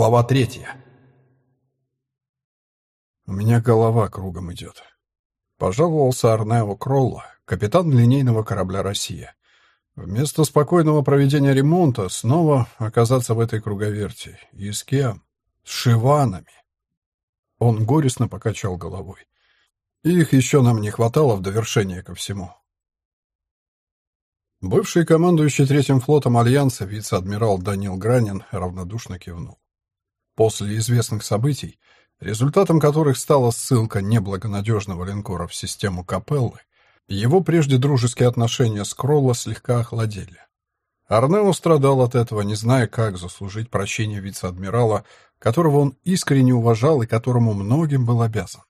Глава третья. У меня голова кругом идет. Пожаловался Арнео Кролла, капитан линейного корабля «Россия». Вместо спокойного проведения ремонта снова оказаться в этой круговерти. И с кем? С шиванами. Он горестно покачал головой. Их еще нам не хватало в довершение ко всему. Бывший командующий Третьим флотом Альянса вице-адмирал Данил Гранин равнодушно кивнул. После известных событий, результатом которых стала ссылка неблагонадежного линкора в систему Капеллы, его прежде дружеские отношения с Кролло слегка охладели. Арнео страдал от этого, не зная, как заслужить прощение вице-адмирала, которого он искренне уважал и которому многим был обязан.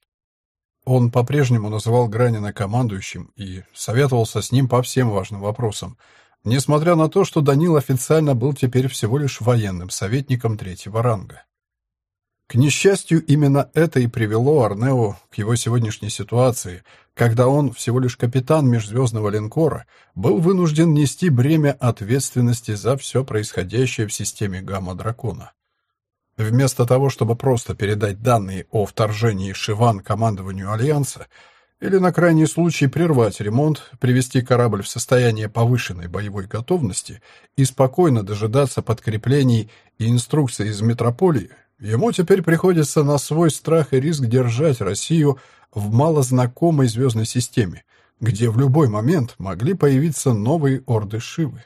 Он по-прежнему называл Гранина командующим и советовался с ним по всем важным вопросам, несмотря на то, что Данил официально был теперь всего лишь военным советником третьего ранга. К несчастью, именно это и привело Арнео к его сегодняшней ситуации, когда он, всего лишь капитан межзвездного линкора, был вынужден нести бремя ответственности за все происходящее в системе Гамма-Дракона. Вместо того, чтобы просто передать данные о вторжении Шиван командованию Альянса, или на крайний случай прервать ремонт, привести корабль в состояние повышенной боевой готовности и спокойно дожидаться подкреплений и инструкций из метрополии, Ему теперь приходится на свой страх и риск держать Россию в малознакомой звездной системе, где в любой момент могли появиться новые орды Шивы.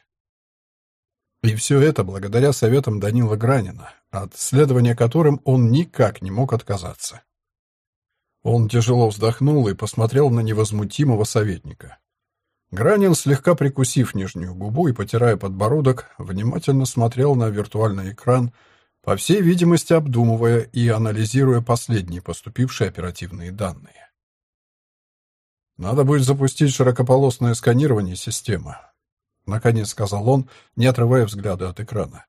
И все это благодаря советам Данила Гранина, от следования которым он никак не мог отказаться. Он тяжело вздохнул и посмотрел на невозмутимого советника. Гранин, слегка прикусив нижнюю губу и потирая подбородок, внимательно смотрел на виртуальный экран, по всей видимости, обдумывая и анализируя последние поступившие оперативные данные. «Надо будет запустить широкополосное сканирование системы», — наконец сказал он, не отрывая взгляда от экрана.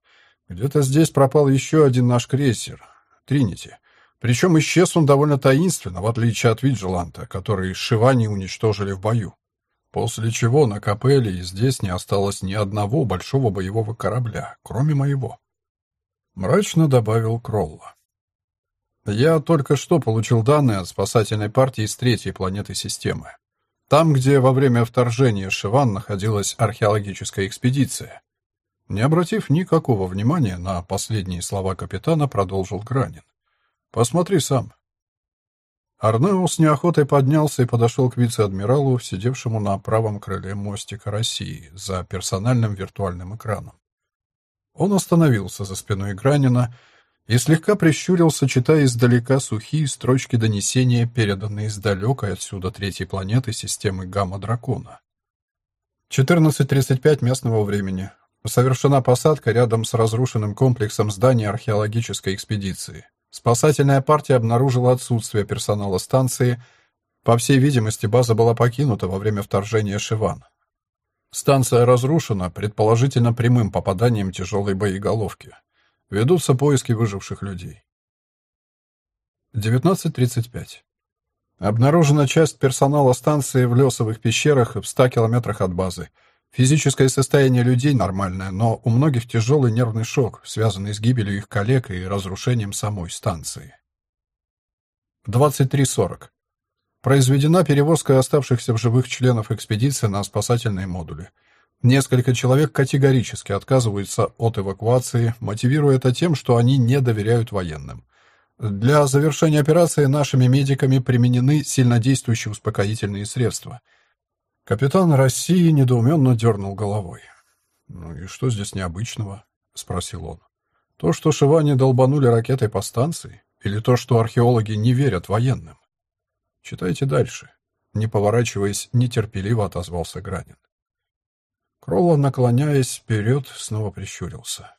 «Где-то здесь пропал еще один наш крейсер, Тринити. Причем исчез он довольно таинственно, в отличие от Виджиланта, который Шивани уничтожили в бою. После чего на Капелле и здесь не осталось ни одного большого боевого корабля, кроме моего. Мрачно добавил Кролла. Я только что получил данные от спасательной партии с третьей планеты системы. Там, где во время вторжения Шиван находилась археологическая экспедиция. Не обратив никакого внимания на последние слова капитана, продолжил Гранин. «Посмотри сам». Арнео с неохотой поднялся и подошел к вице-адмиралу, сидевшему на правом крыле мостика России за персональным виртуальным экраном. Он остановился за спиной Гранина и слегка прищурился, читая издалека сухие строчки донесения, переданные с далекой отсюда третьей планеты системы Гамма-Дракона. 14.35 местного времени. Совершена посадка рядом с разрушенным комплексом зданий археологической экспедиции. Спасательная партия обнаружила отсутствие персонала станции. По всей видимости, база была покинута во время вторжения Шиван. Станция разрушена, предположительно прямым попаданием тяжелой боеголовки. Ведутся поиски выживших людей. 19.35. Обнаружена часть персонала станции в Лесовых пещерах в 100 километрах от базы. Физическое состояние людей нормальное, но у многих тяжелый нервный шок, связанный с гибелью их коллег и разрушением самой станции. 23.40. Произведена перевозка оставшихся в живых членов экспедиции на спасательные модули. Несколько человек категорически отказываются от эвакуации, мотивируя это тем, что они не доверяют военным. Для завершения операции нашими медиками применены сильнодействующие успокоительные средства. Капитан России недоуменно дернул головой. «Ну и что здесь необычного?» — спросил он. «То, что шиване долбанули ракетой по станции? Или то, что археологи не верят военным?» Читайте дальше. Не поворачиваясь, нетерпеливо отозвался Гранин. Кролло, наклоняясь вперед, снова прищурился.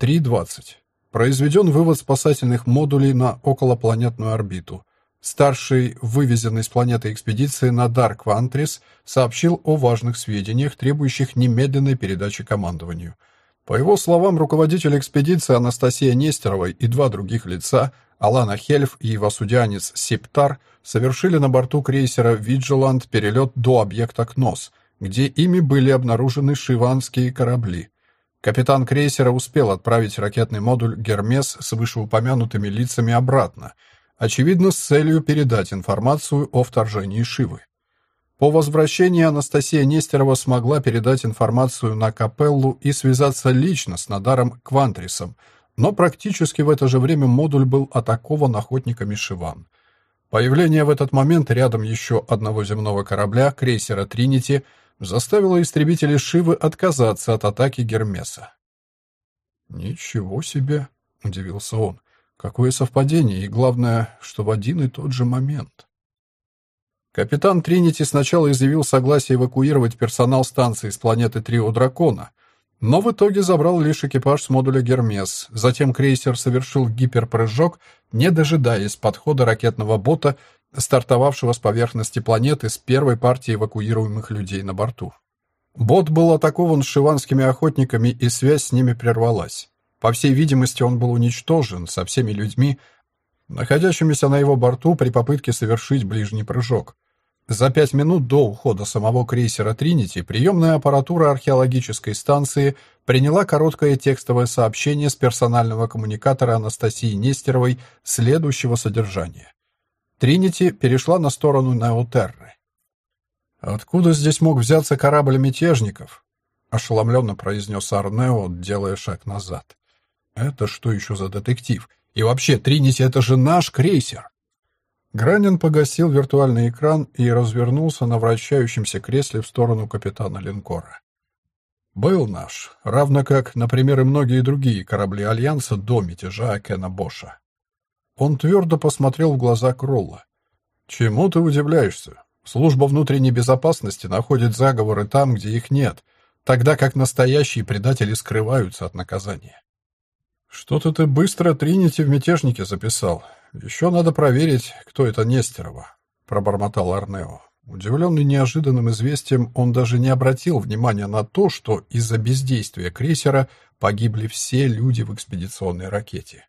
3.20. Произведен вывод спасательных модулей на околопланетную орбиту. Старший вывезенный с планеты экспедиции на Дарк Вантрис сообщил о важных сведениях, требующих немедленной передачи командованию. По его словам, руководитель экспедиции Анастасия Нестерова и два других лица Алана Хельф и васудянец Септар совершили на борту крейсера «Виджиланд» перелет до объекта Кнос, где ими были обнаружены шиванские корабли. Капитан крейсера успел отправить ракетный модуль «Гермес» с вышеупомянутыми лицами обратно, очевидно, с целью передать информацию о вторжении Шивы. По возвращении Анастасия Нестерова смогла передать информацию на Капеллу и связаться лично с Надаром Квантрисом, но практически в это же время модуль был атакован охотниками Шиван. Появление в этот момент рядом еще одного земного корабля, крейсера «Тринити», заставило истребителей Шивы отказаться от атаки Гермеса. «Ничего себе!» — удивился он. «Какое совпадение, и главное, что в один и тот же момент». Капитан Тринити сначала изъявил согласие эвакуировать персонал станции с планеты Трио Дракона, но в итоге забрал лишь экипаж с модуля «Гермес». Затем крейсер совершил гиперпрыжок, не дожидаясь подхода ракетного бота, стартовавшего с поверхности планеты с первой партией эвакуируемых людей на борту. Бот был атакован шиванскими охотниками, и связь с ними прервалась. По всей видимости, он был уничтожен со всеми людьми, находящимися на его борту при попытке совершить ближний прыжок. За пять минут до ухода самого крейсера «Тринити» приемная аппаратура археологической станции приняла короткое текстовое сообщение с персонального коммуникатора Анастасии Нестеровой следующего содержания. «Тринити» перешла на сторону Неотерры. «Откуда здесь мог взяться корабль мятежников?» — ошеломленно произнес Арнео, делая шаг назад. «Это что еще за детектив? И вообще, Тринити — это же наш крейсер!» Гранин погасил виртуальный экран и развернулся на вращающемся кресле в сторону капитана линкора. «Был наш, равно как, например, и многие другие корабли Альянса до мятежа Кена Боша». Он твердо посмотрел в глаза Кролла. «Чему ты удивляешься? Служба внутренней безопасности находит заговоры там, где их нет, тогда как настоящие предатели скрываются от наказания». «Что-то ты быстро Тринити в мятежнике записал. Еще надо проверить, кто это Нестерова», — пробормотал Арнео. Удивленный неожиданным известием, он даже не обратил внимания на то, что из-за бездействия крейсера погибли все люди в экспедиционной ракете.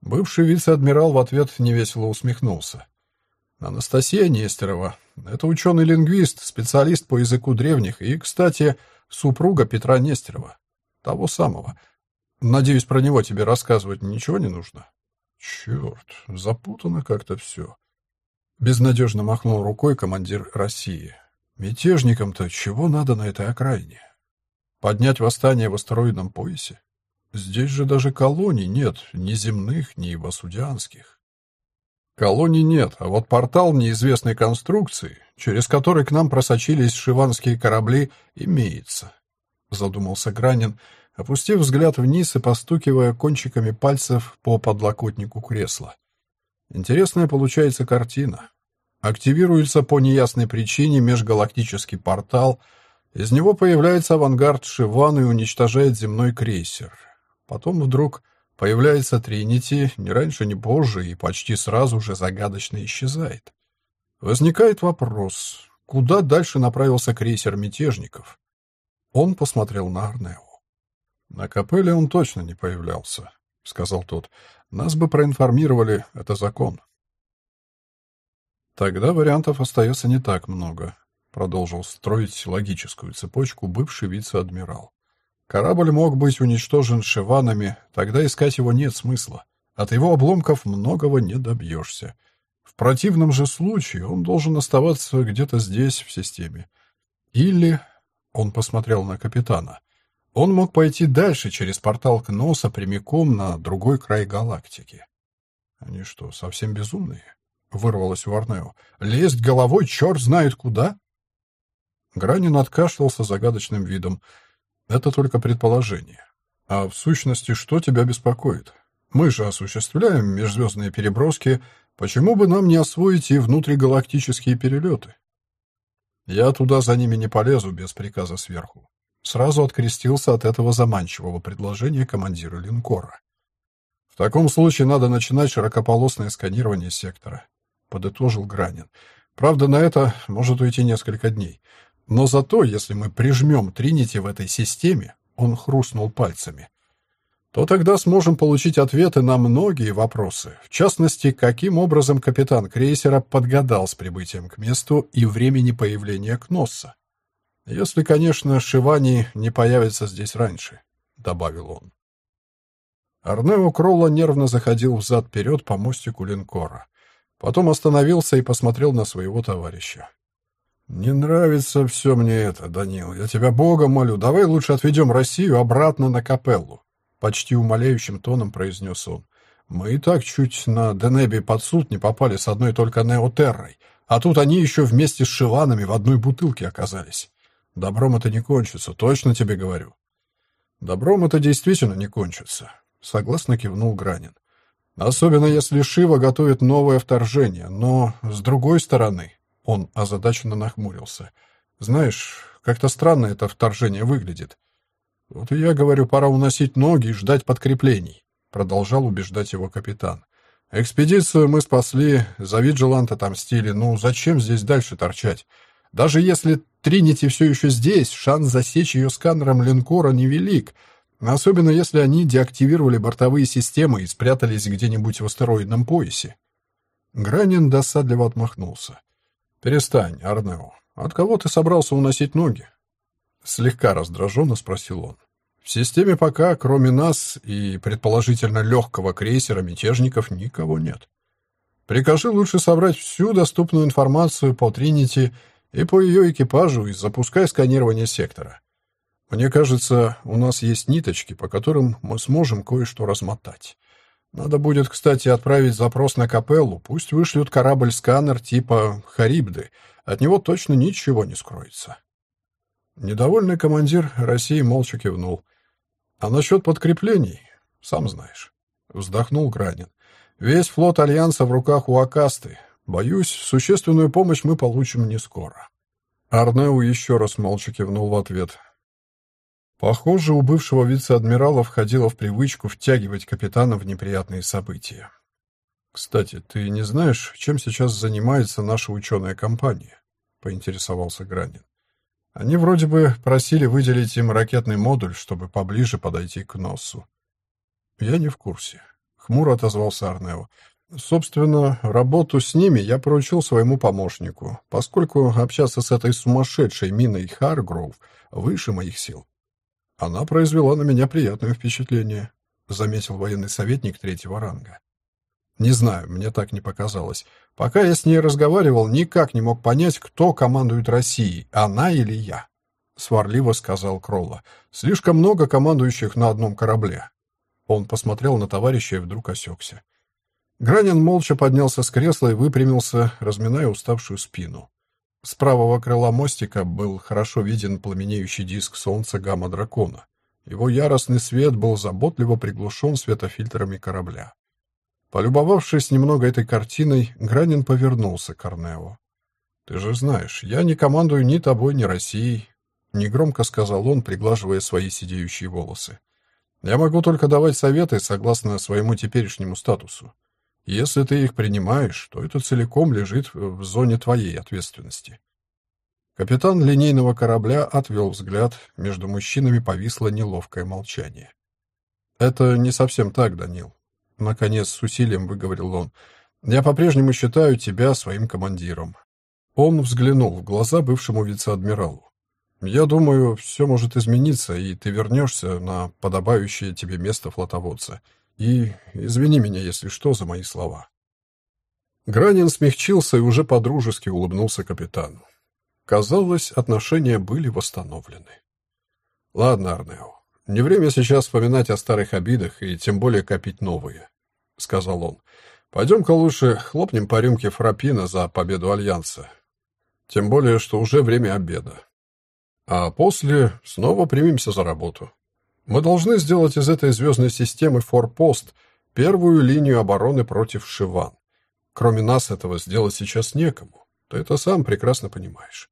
Бывший вице-адмирал в ответ невесело усмехнулся. Анастасия Нестерова — это ученый-лингвист, специалист по языку древних и, кстати, супруга Петра Нестерова, того самого — Надеюсь, про него тебе рассказывать ничего не нужно? Черт, запутано как-то все. Безнадежно махнул рукой командир России. Мятежникам-то чего надо на этой окраине? Поднять восстание в астероидном поясе? Здесь же даже колоний нет, ни земных, ни васудианских. Колоний нет, а вот портал неизвестной конструкции, через который к нам просочились шиванские корабли, имеется. Задумался Гранин, — опустив взгляд вниз и постукивая кончиками пальцев по подлокотнику кресла. Интересная получается картина. Активируется по неясной причине межгалактический портал, из него появляется авангард Шиван и уничтожает земной крейсер. Потом вдруг появляется Тринити, ни раньше, ни позже, и почти сразу же загадочно исчезает. Возникает вопрос, куда дальше направился крейсер мятежников? Он посмотрел на Арнео. «На капелле он точно не появлялся», — сказал тот. «Нас бы проинформировали, это закон». «Тогда вариантов остается не так много», — продолжил строить логическую цепочку бывший вице-адмирал. «Корабль мог быть уничтожен шиванами, тогда искать его нет смысла. От его обломков многого не добьешься. В противном же случае он должен оставаться где-то здесь, в системе. Или...» — он посмотрел на капитана — он мог пойти дальше через портал Кноса прямиком на другой край галактики. Они что, совсем безумные? Вырвалось у Арнео. Лезть головой черт знает куда? Гранин откашлялся загадочным видом. Это только предположение. А в сущности, что тебя беспокоит? Мы же осуществляем межзвездные переброски. Почему бы нам не освоить и внутригалактические перелеты? Я туда за ними не полезу без приказа сверху. Сразу открестился от этого заманчивого предложения командира линкора. «В таком случае надо начинать широкополосное сканирование сектора», — подытожил Гранин. «Правда, на это может уйти несколько дней. Но зато, если мы прижмем Тринити в этой системе, он хрустнул пальцами, то тогда сможем получить ответы на многие вопросы. В частности, каким образом капитан крейсера подгадал с прибытием к месту и времени появления Кносса. Если, конечно, Шивани не появится здесь раньше. добавил он. Арнео Кролла нервно заходил взад-вперед по мостику линкора. Потом остановился и посмотрел на своего товарища. «Не нравится все мне это, Данил. Я тебя Богом молю, давай лучше отведем Россию обратно на капеллу», — почти умоляющим тоном произнес он. «Мы и так чуть на Денебе под суд не попали с одной только Неотеррой, а тут они еще вместе с Шиванами в одной бутылке оказались. Добром это не кончится, точно тебе говорю». «Добром это действительно не кончится», — согласно кивнул Гранин. «Особенно если Шива готовит новое вторжение, но, с другой стороны, он озадаченно нахмурился. «Знаешь, как-то странно это вторжение выглядит. Вот я говорю, пора уносить ноги и ждать подкреплений», продолжал убеждать его капитан. «Экспедицию мы спасли, за Виджилант отомстили. Ну, зачем здесь дальше торчать? Даже если Тринити все еще здесь, шанс засечь ее сканером линкора невелик, особенно если они деактивировали бортовые системы и спрятались где-нибудь в астероидном поясе». Гранин досадливо отмахнулся. «Перестань, Арнео. От кого ты собрался уносить ноги?» Слегка раздраженно спросил он. «В системе пока, кроме нас и, предположительно, легкого крейсера мятежников, никого нет. Прикажи лучше собрать всю доступную информацию по Тринити и по ее экипажу и запускай сканирование сектора. Мне кажется, у нас есть ниточки, по которым мы сможем кое-что размотать. Надо будет, кстати, отправить запрос на капеллу. Пусть вышлют корабль-сканер типа «Харибды». От него точно ничего не скроется. Недовольный командир России молча кивнул. А насчет подкреплений, сам знаешь. Вздохнул Гранин. Весь флот Альянса в руках у Акасты. Боюсь, существенную помощь мы получим не скоро. Арнеу еще раз молча кивнул в ответ. Похоже, у бывшего вице-адмирала входило в привычку втягивать капитана в неприятные события. «Кстати, ты не знаешь, чем сейчас занимается наша ученая компания?» — поинтересовался Гранин. «Они вроде бы просили выделить им ракетный модуль, чтобы поближе подойти к носу». «Я не в курсе», — хмуро отозвался Арнео. «Собственно, работу с ними я поручил своему помощнику, поскольку общаться с этой сумасшедшей миной Харгроув выше моих сил. Она произвела на меня приятное впечатление, заметил военный советник третьего ранга. Не знаю, мне так не показалось. Пока я с ней разговаривал, никак не мог понять, кто командует Россией, она или я. Сварливо сказал Кролла. Слишком много командующих на одном корабле. Он посмотрел на товарища и вдруг осекся. Гранин молча поднялся с кресла и выпрямился, разминая уставшую спину. С правого крыла мостика был хорошо виден пламенеющий диск солнца гамма-дракона. Его яростный свет был заботливо приглушен светофильтрами корабля. Полюбовавшись немного этой картиной, Гранин повернулся к Арнео. «Ты же знаешь, я не командую ни тобой, ни Россией», — негромко сказал он, приглаживая свои сидеющие волосы. «Я могу только давать советы согласно своему теперешнему статусу. Если ты их принимаешь, то это целиком лежит в зоне твоей ответственности. Капитан линейного корабля отвел взгляд, между мужчинами повисло неловкое молчание. «Это не совсем так, Данил», — наконец с усилием выговорил он. «Я по-прежнему считаю тебя своим командиром». Он взглянул в глаза бывшему вице-адмиралу. «Я думаю, все может измениться, и ты вернешься на подобающее тебе место флотоводца. И извини меня, если что, за мои слова. Гранин смягчился и уже подружески улыбнулся капитану. Казалось, отношения были восстановлены. «Ладно, Арнео, не время сейчас вспоминать о старых обидах и тем более копить новые», — сказал он. «Пойдем-ка лучше хлопнем по рюмке фрапина за победу Альянса. Тем более, что уже время обеда. А после снова примемся за работу». Мы должны сделать из этой звездной системы форпост, первую линию обороны против Шиван. Кроме нас этого сделать сейчас некому. Ты это сам прекрасно понимаешь.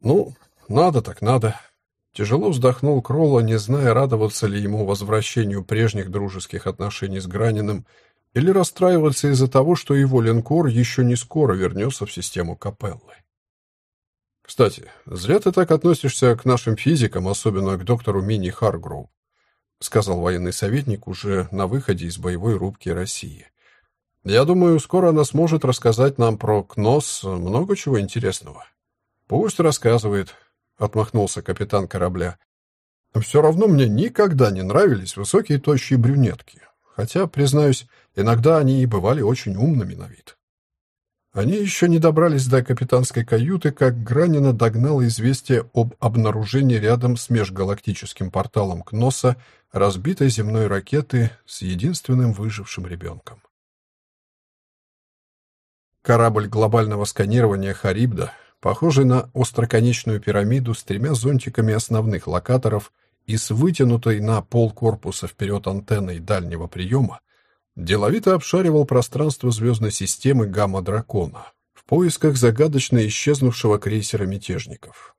Ну, надо так надо. Тяжело вздохнул Кролла, не зная, радоваться ли ему возвращению прежних дружеских отношений с Граниным или расстраиваться из-за того, что его линкор еще не скоро вернется в систему Капеллы. Кстати, зря ты так относишься к нашим физикам, особенно к доктору Мини Харгроу, сказал военный советник уже на выходе из боевой рубки России. Я думаю, скоро она сможет рассказать нам про КНОС много чего интересного. Пусть рассказывает, отмахнулся капитан корабля. Все равно мне никогда не нравились высокие тощие брюнетки, хотя, признаюсь, иногда они и бывали очень умными на вид. Они еще не добрались до капитанской каюты, как Гранина догнало известие об обнаружении рядом с межгалактическим порталом Кноса разбитой земной ракеты с единственным выжившим ребенком. Корабль глобального сканирования «Харибда», похожий на остроконечную пирамиду с тремя зонтиками основных локаторов и с вытянутой на пол корпуса вперед антенной дальнего приема, деловито обшаривал пространство звездной системы Гамма-Дракона в поисках загадочно исчезнувшего крейсера мятежников.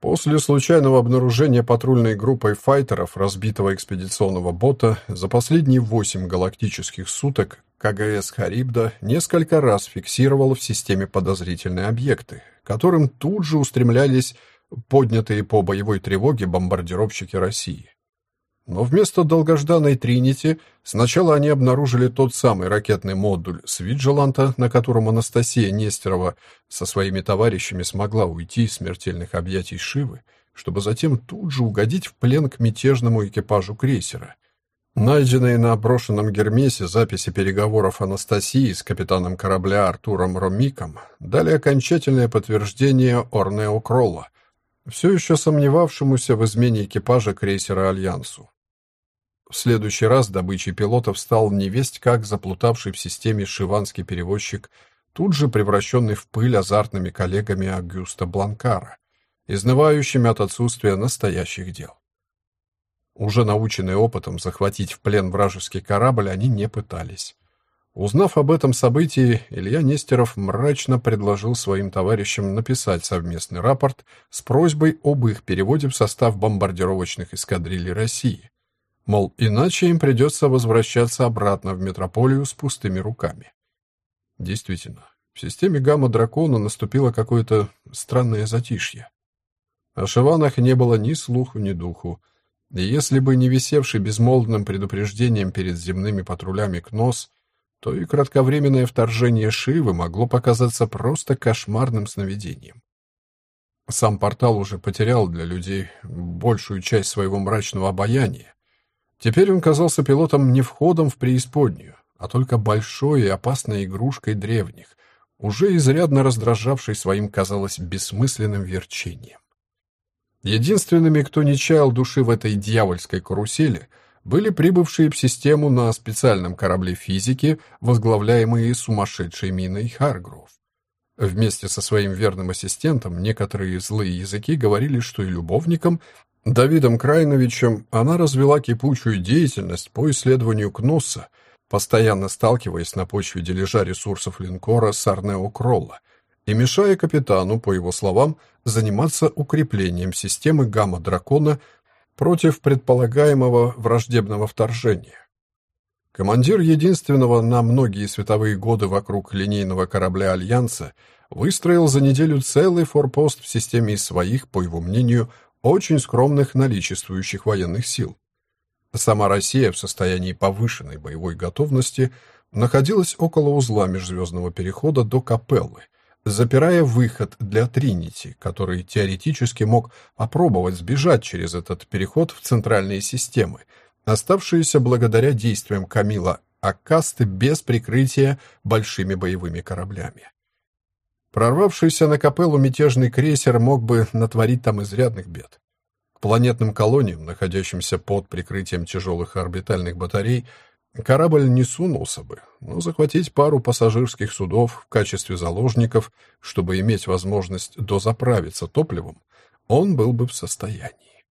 После случайного обнаружения патрульной группой файтеров разбитого экспедиционного бота за последние восемь галактических суток КГС «Харибда» несколько раз фиксировал в системе подозрительные объекты, которым тут же устремлялись поднятые по боевой тревоге бомбардировщики России. Но вместо долгожданной Тринити сначала они обнаружили тот самый ракетный модуль с Виджеланта, на котором Анастасия Нестерова со своими товарищами смогла уйти из смертельных объятий Шивы, чтобы затем тут же угодить в плен к мятежному экипажу крейсера. Найденные на брошенном Гермесе записи переговоров Анастасии с капитаном корабля Артуром Ромиком дали окончательное подтверждение Орнео Кролла, все еще сомневавшемуся в измене экипажа крейсера Альянсу. В следующий раз добычей пилотов стал невесть как заплутавший в системе шиванский перевозчик, тут же превращенный в пыль азартными коллегами Агюста Бланкара, изнывающими от отсутствия настоящих дел. Уже наученные опытом захватить в плен вражеский корабль, они не пытались. Узнав об этом событии, Илья Нестеров мрачно предложил своим товарищам написать совместный рапорт с просьбой об их переводе в состав бомбардировочных эскадрилей России, Мол, иначе им придется возвращаться обратно в метрополию с пустыми руками. Действительно, в системе гамма-дракона наступило какое-то странное затишье. О Шиванах не было ни слуху, ни духу. И если бы не висевший безмолвным предупреждением перед земными патрулями КНОС, то и кратковременное вторжение Шивы могло показаться просто кошмарным сновидением. Сам портал уже потерял для людей большую часть своего мрачного обаяния, Теперь он казался пилотом не входом в преисподнюю, а только большой и опасной игрушкой древних, уже изрядно раздражавшей своим, казалось, бессмысленным верчением. Единственными, кто не чаял души в этой дьявольской карусели, были прибывшие в систему на специальном корабле физики, возглавляемые сумасшедшей миной Харгров. Вместе со своим верным ассистентом некоторые злые языки говорили, что и любовникам Давидом Крайновичем она развела кипучую деятельность по исследованию Кносса, постоянно сталкиваясь на почве дележа ресурсов линкора Сарнео Кролла и мешая капитану, по его словам, заниматься укреплением системы гамма-дракона против предполагаемого враждебного вторжения. Командир единственного на многие световые годы вокруг линейного корабля Альянса выстроил за неделю целый форпост в системе из своих, по его мнению, очень скромных наличествующих военных сил. Сама Россия в состоянии повышенной боевой готовности находилась около узла межзвездного перехода до Капеллы, запирая выход для Тринити, который теоретически мог попробовать сбежать через этот переход в центральные системы, оставшиеся благодаря действиям Камила Аккасты без прикрытия большими боевыми кораблями. Прорвавшийся на капеллу мятежный крейсер мог бы натворить там изрядных бед. К планетным колониям, находящимся под прикрытием тяжелых орбитальных батарей, корабль не сунулся бы, но захватить пару пассажирских судов в качестве заложников, чтобы иметь возможность дозаправиться топливом, он был бы в состоянии.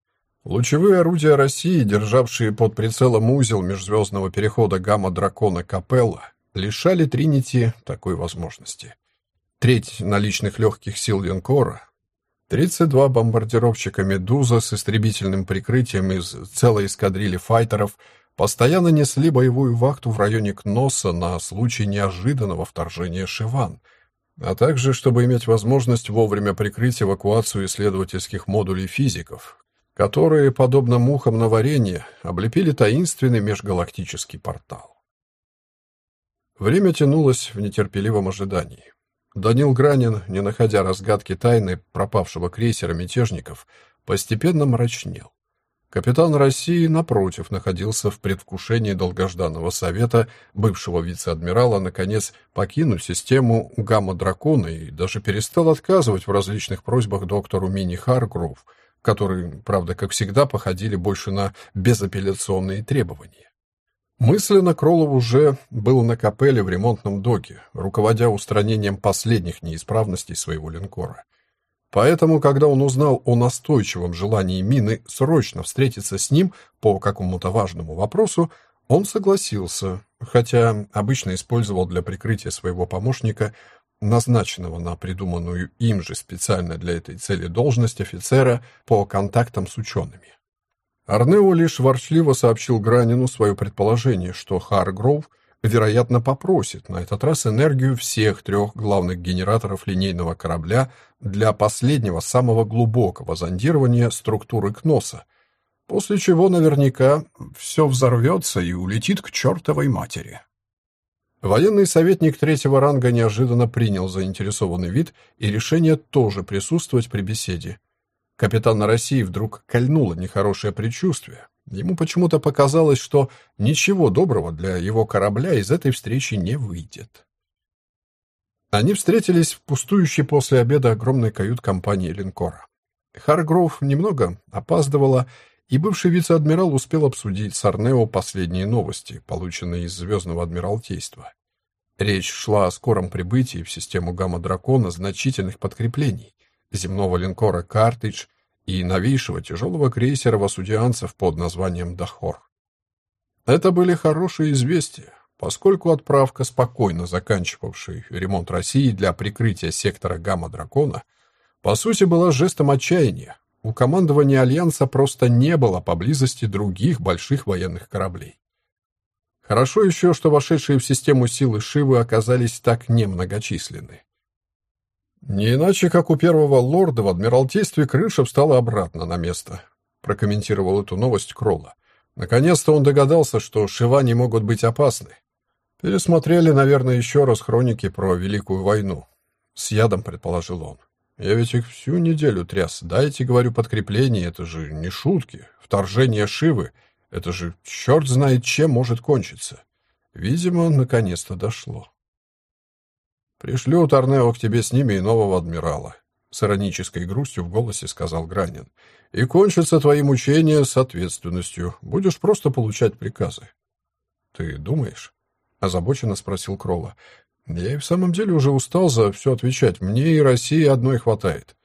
Лучевые орудия России, державшие под прицелом узел межзвездного перехода гамма-дракона Капелла, лишали Тринити такой возможности треть наличных легких сил линкора, 32 бомбардировщика «Медуза» с истребительным прикрытием из целой эскадрильи файтеров постоянно несли боевую вахту в районе Кноса на случай неожиданного вторжения Шиван, а также чтобы иметь возможность вовремя прикрыть эвакуацию исследовательских модулей физиков, которые, подобно мухам на варенье, облепили таинственный межгалактический портал. Время тянулось в нетерпеливом ожидании. Данил Гранин, не находя разгадки тайны пропавшего крейсера мятежников, постепенно мрачнел. Капитан России, напротив, находился в предвкушении долгожданного совета бывшего вице-адмирала наконец покинуть систему гамма-дракона и даже перестал отказывать в различных просьбах доктору Мини Харгров, которые, правда, как всегда, походили больше на безапелляционные требования. Мысленно Кролов уже был на капеле в ремонтном доке, руководя устранением последних неисправностей своего линкора. Поэтому, когда он узнал о настойчивом желании Мины срочно встретиться с ним по какому-то важному вопросу, он согласился, хотя обычно использовал для прикрытия своего помощника, назначенного на придуманную им же специально для этой цели должность офицера по контактам с учеными. Арнео лишь ворчливо сообщил Гранину свое предположение, что Харгроув – вероятно, попросит на этот раз энергию всех трех главных генераторов линейного корабля для последнего самого глубокого зондирования структуры Кноса, после чего наверняка все взорвется и улетит к чертовой матери. Военный советник третьего ранга неожиданно принял заинтересованный вид и решение тоже присутствовать при беседе. Капитана России вдруг кольнуло нехорошее предчувствие. Ему почему-то показалось, что ничего доброго для его корабля из этой встречи не выйдет. Они встретились в пустующей после обеда огромной кают-компании линкора. Харгроув немного опаздывала, и бывший вице-адмирал успел обсудить с Арнео последние новости, полученные из Звездного Адмиралтейства. Речь шла о скором прибытии в систему Гамма-Дракона значительных подкреплений земного линкора «Картридж» и новейшего тяжелого крейсера васудианцев под названием «Дахор». Это были хорошие известия, поскольку отправка, спокойно заканчивавшей ремонт России для прикрытия сектора Гамма-Дракона, по сути была жестом отчаяния. У командования Альянса просто не было поблизости других больших военных кораблей. Хорошо еще, что вошедшие в систему силы Шивы оказались так немногочисленны. «Не иначе, как у первого лорда в Адмиралтействе крыша встала обратно на место», прокомментировал эту новость Кролла. Наконец-то он догадался, что шивани могут быть опасны. Пересмотрели, наверное, еще раз хроники про Великую войну. С ядом, предположил он. Я ведь их всю неделю тряс. Дайте, говорю, подкрепление, это же не шутки. Вторжение Шивы, это же черт знает чем может кончиться. Видимо, наконец-то дошло. «Пришлю Торнео к тебе с ними и нового адмирала», — с иронической грустью в голосе сказал Гранин. «И кончатся твои мучения с ответственностью. Будешь просто получать приказы». «Ты думаешь?» — озабоченно спросил Кролла. «Я и в самом деле уже устал за все отвечать. Мне и России одной хватает».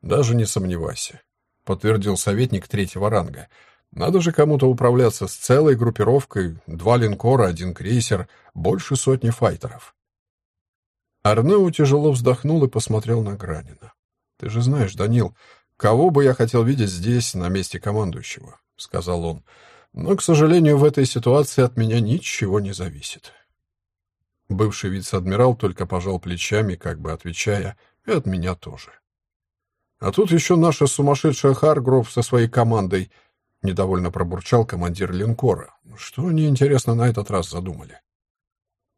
«Даже не сомневайся», — подтвердил советник третьего ранга. «Надо же кому-то управляться с целой группировкой, два линкора, один крейсер, больше сотни файтеров». Арнеу тяжело вздохнул и посмотрел на Гранина. «Ты же знаешь, Данил, кого бы я хотел видеть здесь, на месте командующего», — сказал он. «Но, к сожалению, в этой ситуации от меня ничего не зависит». Бывший вице-адмирал только пожал плечами, как бы отвечая, и от меня тоже. «А тут еще наша сумасшедшая Харгров со своей командой», — недовольно пробурчал командир линкора. «Что они, интересно, на этот раз задумали?»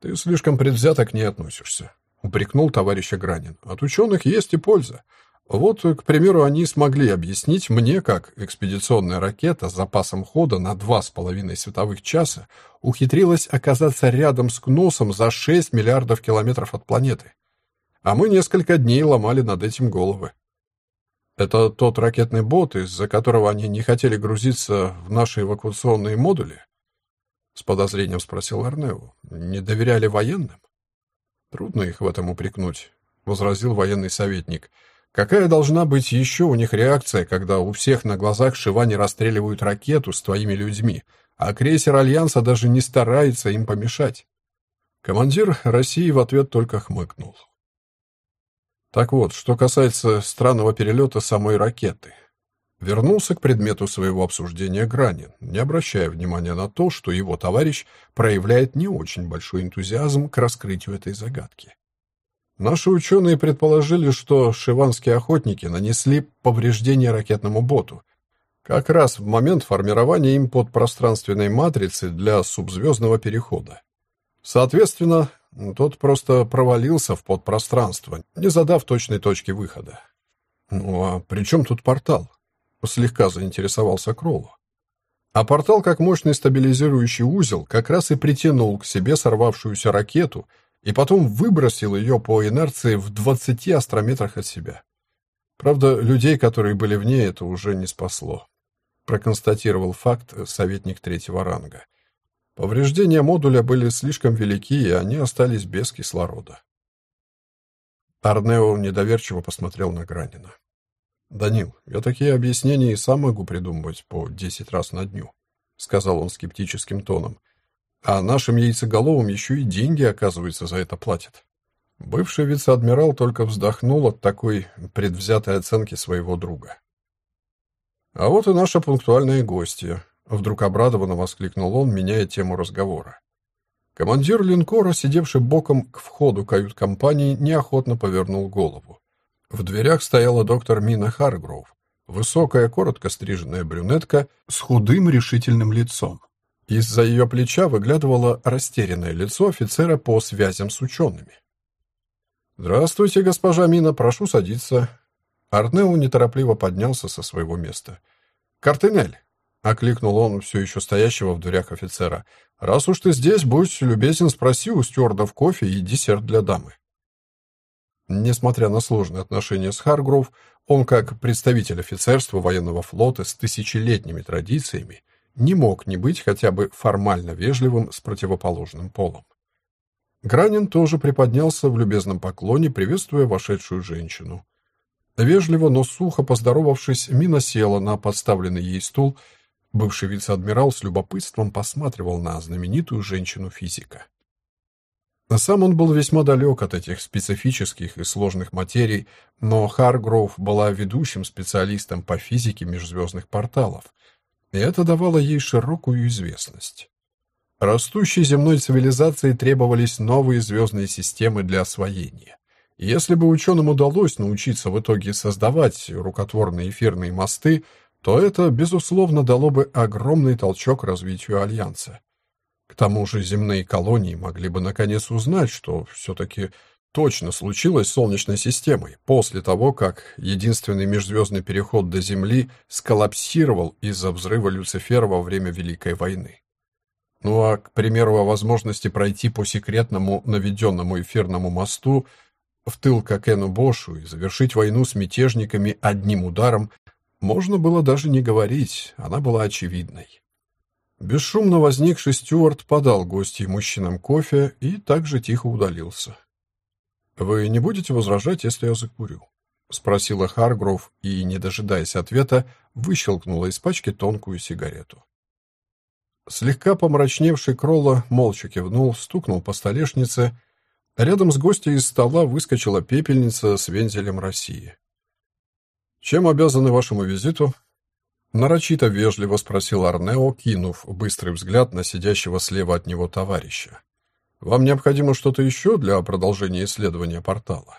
«Ты слишком предвзято к ней относишься», — упрекнул товарища Гранин. «От ученых есть и польза. Вот, к примеру, они смогли объяснить мне, как экспедиционная ракета с запасом хода на два с половиной световых часа ухитрилась оказаться рядом с Кносом за 6 миллиардов километров от планеты. А мы несколько дней ломали над этим головы. Это тот ракетный бот, из-за которого они не хотели грузиться в наши эвакуационные модули? С подозрением спросил Арнеу. Не доверяли военным? Трудно их в этом упрекнуть, возразил военный советник. Какая должна быть еще у них реакция, когда у всех на глазах Шивани расстреливают ракету с твоими людьми, а крейсер Альянса даже не старается им помешать? Командир России в ответ только хмыкнул. Так вот, что касается странного перелета самой ракеты. Вернулся к предмету своего обсуждения Гранин, не обращая внимания на то, что его товарищ проявляет не очень большой энтузиазм к раскрытию этой загадки. Наши ученые предположили, что шиванские охотники нанесли повреждение ракетному боту, как раз в момент формирования им подпространственной матрицы для субзвездного перехода. Соответственно, тот просто провалился в подпространство, не задав точной точки выхода. Ну а при чем тут портал? Слегка заинтересовался Кролло. А портал, как мощный стабилизирующий узел, как раз и притянул к себе сорвавшуюся ракету и потом выбросил ее по инерции в 20 астрометрах от себя. Правда, людей, которые были в ней, это уже не спасло. Проконстатировал факт советник третьего ранга. Повреждения модуля были слишком велики, и они остались без кислорода. Арнео недоверчиво посмотрел на Гранина. «Данил, я такие объяснения и сам могу придумывать по десять раз на дню», — сказал он скептическим тоном. «А нашим яйцеголовым еще и деньги, оказывается, за это платят». Бывший вице-адмирал только вздохнул от такой предвзятой оценки своего друга. «А вот и наша пунктуальная гостья», — вдруг обрадованно воскликнул он, меняя тему разговора. Командир линкора, сидевший боком к входу кают-компании, неохотно повернул голову. В дверях стояла доктор Мина Харгроув, высокая, коротко стриженная брюнетка с худым решительным лицом. Из-за ее плеча выглядывало растерянное лицо офицера по связям с учеными. «Здравствуйте, госпожа Мина, прошу садиться». Арнеу неторопливо поднялся со своего места. «Картинель!» — окликнул он все еще стоящего в дверях офицера. «Раз уж ты здесь, будь любезен, спроси у стюардов кофе и десерт для дамы». Несмотря на сложные отношения с Харгров, он, как представитель офицерства военного флота с тысячелетними традициями, не мог не быть хотя бы формально вежливым с противоположным полом. Гранин тоже приподнялся в любезном поклоне, приветствуя вошедшую женщину. Вежливо, но сухо поздоровавшись, Мина села на подставленный ей стул. Бывший вице-адмирал с любопытством посматривал на знаменитую женщину-физика. Сам он был весьма далек от этих специфических и сложных материй, но Харгроув была ведущим специалистом по физике межзвездных порталов, и это давало ей широкую известность. Растущей земной цивилизации требовались новые звездные системы для освоения. если бы ученым удалось научиться в итоге создавать рукотворные эфирные мосты, то это, безусловно, дало бы огромный толчок развитию Альянса. Тому же земные колонии могли бы наконец узнать, что все-таки точно случилось с Солнечной системой после того, как единственный межзвездный переход до Земли сколлапсировал из-за взрыва Люцифера во время Великой войны. Ну а, к примеру, о возможности пройти по секретному наведенному эфирному мосту в тыл Кокену Бошу и завершить войну с мятежниками одним ударом можно было даже не говорить, она была очевидной. Бесшумно возникший Стюарт подал гостей мужчинам кофе и также тихо удалился. «Вы не будете возражать, если я закурю?» — спросила Харгров и, не дожидаясь ответа, выщелкнула из пачки тонкую сигарету. Слегка помрачневший Кролла молча кивнул, стукнул по столешнице. Рядом с гостей из стола выскочила пепельница с вензелем России. «Чем обязаны вашему визиту?» Нарочито вежливо спросил Арнео, кинув быстрый взгляд на сидящего слева от него товарища. «Вам необходимо что-то еще для продолжения исследования портала?»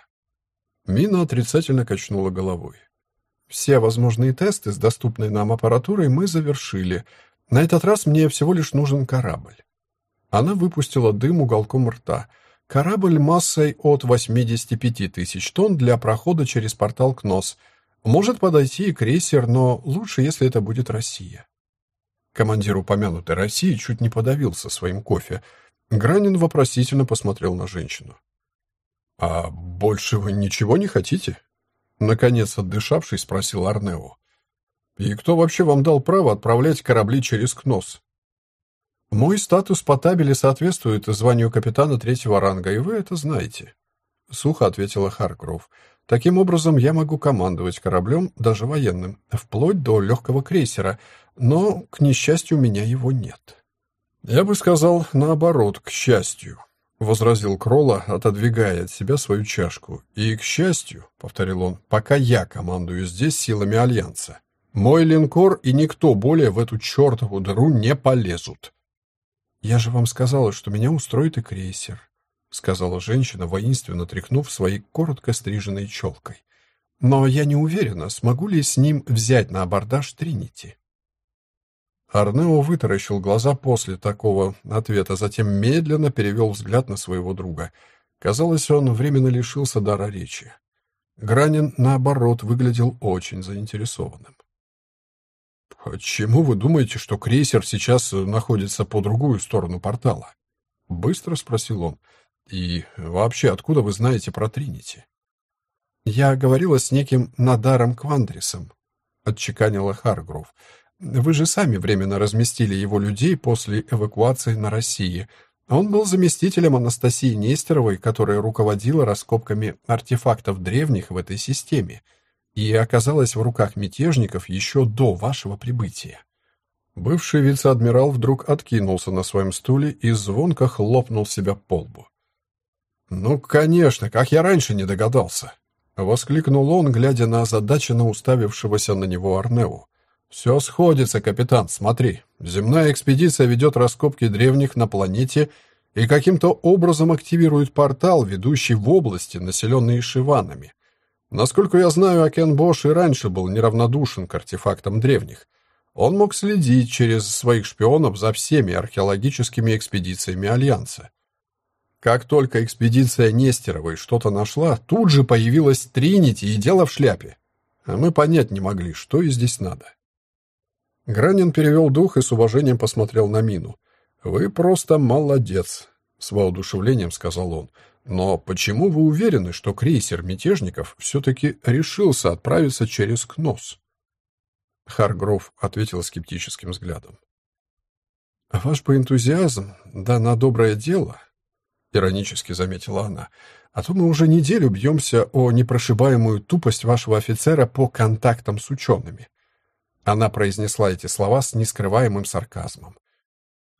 Мина отрицательно качнула головой. «Все возможные тесты с доступной нам аппаратурой мы завершили. На этот раз мне всего лишь нужен корабль». Она выпустила дым уголком рта. Корабль массой от 85 тысяч тонн для прохода через портал КНОС — может подойти и крейсер, но лучше, если это будет Россия. Командир упомянутой России чуть не подавился своим кофе. Гранин вопросительно посмотрел на женщину. «А больше вы ничего не хотите?» Наконец, отдышавшись, спросил Арнео. «И кто вообще вам дал право отправлять корабли через КНОС?» «Мой статус по табели соответствует званию капитана третьего ранга, и вы это знаете», — сухо ответила Харкров. Таким образом, я могу командовать кораблем, даже военным, вплоть до легкого крейсера, но, к несчастью, у меня его нет. Я бы сказал, наоборот, к счастью, — возразил Кролла, отодвигая от себя свою чашку. «И, к счастью, — повторил он, — пока я командую здесь силами Альянса, мой линкор и никто более в эту чертову дыру не полезут». «Я же вам сказала, что меня устроит и крейсер», сказала женщина, воинственно тряхнув своей коротко стриженной челкой. Но я не уверена, смогу ли с ним взять на абордаж Тринити. Арнео вытаращил глаза после такого ответа, затем медленно перевел взгляд на своего друга. Казалось, он временно лишился дара речи. Гранин, наоборот, выглядел очень заинтересованным. «Почему вы думаете, что крейсер сейчас находится по другую сторону портала?» Быстро спросил он. «И вообще, откуда вы знаете про Тринити?» «Я говорила с неким Надаром Квандрисом», — отчеканила Харгров. «Вы же сами временно разместили его людей после эвакуации на России. Он был заместителем Анастасии Нестеровой, которая руководила раскопками артефактов древних в этой системе и оказалась в руках мятежников еще до вашего прибытия. Бывший вице-адмирал вдруг откинулся на своем стуле и звонко хлопнул себя по лбу. «Ну, конечно, как я раньше не догадался!» — воскликнул он, глядя на озадаченно уставившегося на него Арнеу. «Все сходится, капитан, смотри. Земная экспедиция ведет раскопки древних на планете и каким-то образом активирует портал, ведущий в области, населенные шиванами. Насколько я знаю, Акен Бош и раньше был неравнодушен к артефактам древних. Он мог следить через своих шпионов за всеми археологическими экспедициями Альянса. Как только экспедиция Нестеровой что-то нашла, тут же появилась Тринити и дело в шляпе. А мы понять не могли, что и здесь надо. Гранин перевел дух и с уважением посмотрел на Мину. «Вы просто молодец», — с воодушевлением сказал он. Но почему вы уверены, что крейсер мятежников все-таки решился отправиться через Кнос? Харгров ответил скептическим взглядом. «Ваш бы энтузиазм, да на доброе дело», — иронически заметила она, «а то мы уже неделю бьемся о непрошибаемую тупость вашего офицера по контактам с учеными». Она произнесла эти слова с нескрываемым сарказмом.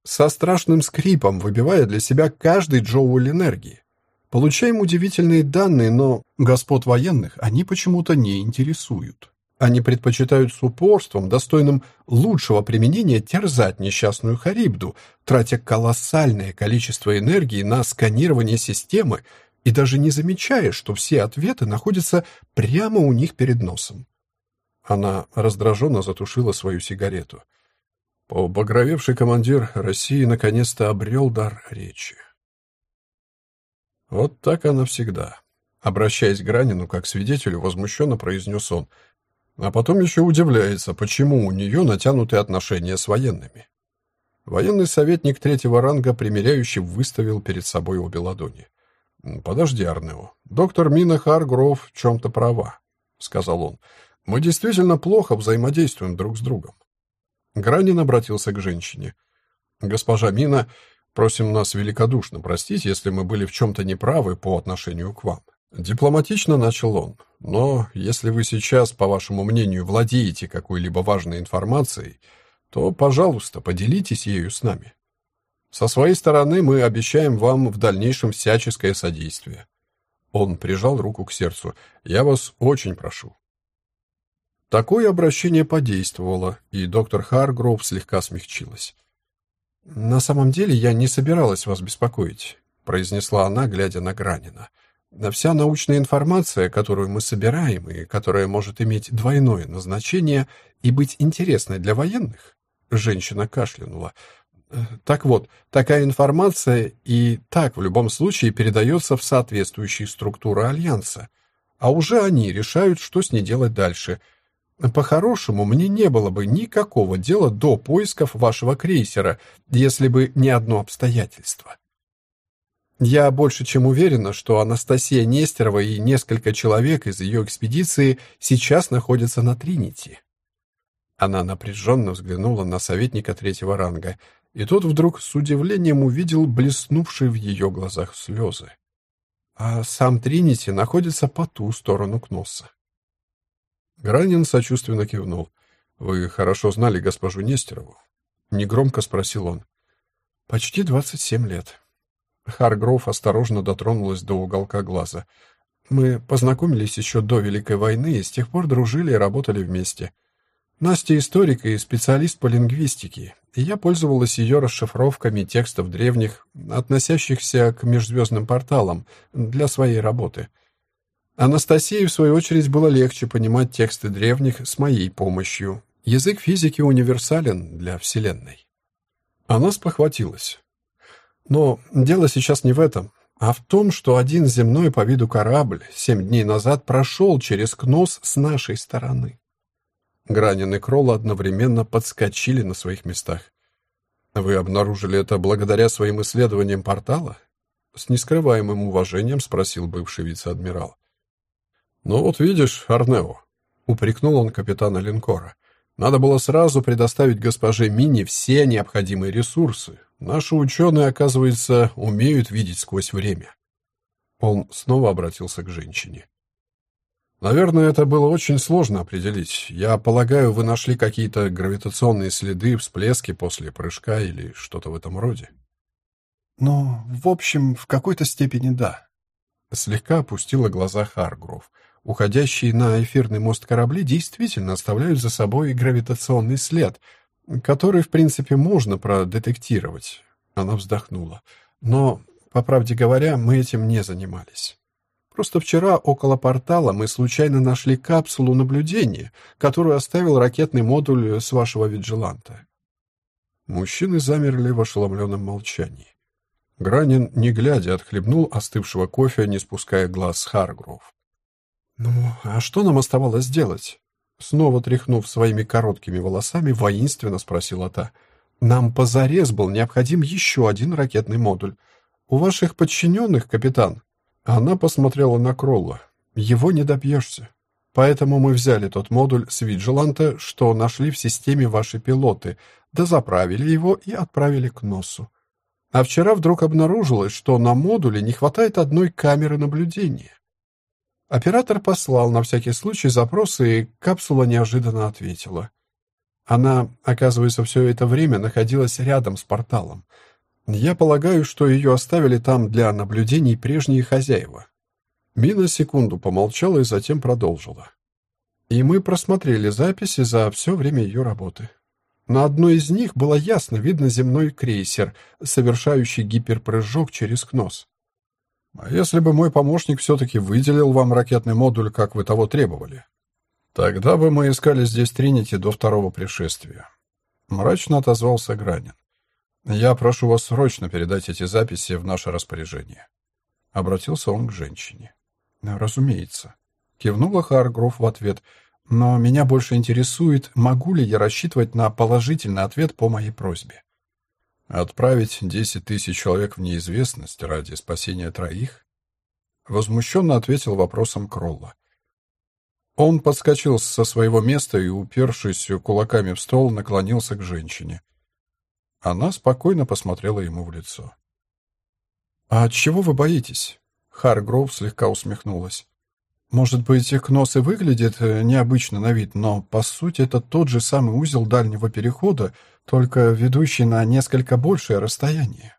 Со страшным скрипом, выбивая для себя каждый джоуль энергии. Получаем удивительные данные, но господ военных они почему-то не интересуют. Они предпочитают с упорством, достойным лучшего применения, терзать несчастную Харибду, тратя колоссальное количество энергии на сканирование системы и даже не замечая, что все ответы находятся прямо у них перед носом. Она раздраженно затушила свою сигарету. Побагровевший командир России наконец-то обрел дар речи. Вот так она всегда. Обращаясь к Гранину как свидетелю, возмущенно произнес он. А потом еще удивляется, почему у нее натянутые отношения с военными. Военный советник третьего ранга, примеряющий, выставил перед собой обе ладони. «Подожди, Арнео. Доктор Мина Харгров в чем-то права», — сказал он. «Мы действительно плохо взаимодействуем друг с другом». Гранин обратился к женщине. «Госпожа Мина, Просим нас великодушно простить, если мы были в чем-то неправы по отношению к вам. Дипломатично начал он. Но если вы сейчас, по вашему мнению, владеете какой-либо важной информацией, то, пожалуйста, поделитесь ею с нами. Со своей стороны мы обещаем вам в дальнейшем всяческое содействие. Он прижал руку к сердцу. Я вас очень прошу. Такое обращение подействовало, и доктор Харгроув слегка смягчилась. «На самом деле я не собиралась вас беспокоить», — произнесла она, глядя на Гранина. «Вся научная информация, которую мы собираем и которая может иметь двойное назначение и быть интересной для военных», — женщина кашлянула. «Так вот, такая информация и так в любом случае передается в соответствующие структуры Альянса, а уже они решают, что с ней делать дальше — по-хорошему, мне не было бы никакого дела до поисков вашего крейсера, если бы не одно обстоятельство. Я больше чем уверена, что Анастасия Нестерова и несколько человек из ее экспедиции сейчас находятся на Тринити. Она напряженно взглянула на советника третьего ранга, и тот вдруг с удивлением увидел блеснувшие в ее глазах слезы. А сам Тринити находится по ту сторону Кносса. Гранин сочувственно кивнул. «Вы хорошо знали госпожу Нестерову?» Негромко спросил он. «Почти двадцать семь лет». Харгроув осторожно дотронулась до уголка глаза. «Мы познакомились еще до Великой войны и с тех пор дружили и работали вместе. Настя историк и специалист по лингвистике, и я пользовалась ее расшифровками текстов древних, относящихся к межзвездным порталам, для своей работы». Анастасии, в свою очередь, было легче понимать тексты древних с моей помощью. Язык физики универсален для Вселенной. Она спохватилась. Но дело сейчас не в этом, а в том, что один земной по виду корабль семь дней назад прошел через Кнос с нашей стороны. Гранин и Кролл одновременно подскочили на своих местах. «Вы обнаружили это благодаря своим исследованиям портала?» С нескрываемым уважением спросил бывший вице-адмирал. «Ну вот видишь, Арнео», — упрекнул он капитана линкора, «надо было сразу предоставить госпоже Мини все необходимые ресурсы. Наши ученые, оказывается, умеют видеть сквозь время». Он снова обратился к женщине. Наверное, это было очень сложно определить. Я полагаю, вы нашли какие-то гравитационные следы, всплески после прыжка или что-то в этом роде. Ну, в общем, в какой-то степени да. Слегка опустила глаза Харгров. Уходящие на эфирный мост корабли действительно оставляют за собой гравитационный след, который, в принципе, можно продетектировать. Она вздохнула. Но, по правде говоря, мы этим не занимались. Просто вчера около портала мы случайно нашли капсулу наблюдения, которую оставил ракетный модуль с вашего виджиланта. Мужчины замерли в ошеломленном молчании. Гранин, не глядя, отхлебнул остывшего кофе, не спуская глаз с Харгров. «Ну, а что нам оставалось делать?» Снова тряхнув своими короткими волосами, воинственно спросила та. «Нам позарез был необходим еще один ракетный модуль. У ваших подчиненных, капитан, она посмотрела на Кролла. «Его не добьешься. Поэтому мы взяли тот модуль с Виджиланта, что нашли в системе ваши пилоты, дозаправили его и отправили к носу. А вчера вдруг обнаружилось, что на модуле не хватает одной камеры наблюдения. Оператор послал на всякий случай запросы, и капсула неожиданно ответила. Она, оказывается, все это время находилась рядом с порталом. Я полагаю, что ее оставили там для наблюдений прежние хозяева. Мина секунду помолчала и затем продолжила. И мы просмотрели записи за все время ее работы. На одной из них было ясно видно земной крейсер, совершающий гиперпрыжок через Кнос. А если бы мой помощник все-таки выделил вам ракетный модуль, как вы того требовали? Тогда бы мы искали здесь Тринити до второго пришествия. Мрачно отозвался Гранин. «Я прошу вас срочно передать эти записи в наше распоряжение». Обратился он к женщине. «Разумеется». Кивнула Харгров в ответ. «Но меня больше интересует, могу ли я рассчитывать на положительный ответ по моей просьбе». «Отправить десять тысяч человек в неизвестность ради спасения троих?» Возмущенно ответил вопросом Кролла. Он подскочил со своего места и, упершись кулаками в стол, наклонился к женщине. Она спокойно посмотрела ему в лицо. «А от чего вы боитесь?» Харгроув слегка усмехнулась. «Может быть, их нос и выглядит э, необычно на вид, но, по сути, это тот же самый узел дальнего перехода, только ведущий на несколько большее расстояние.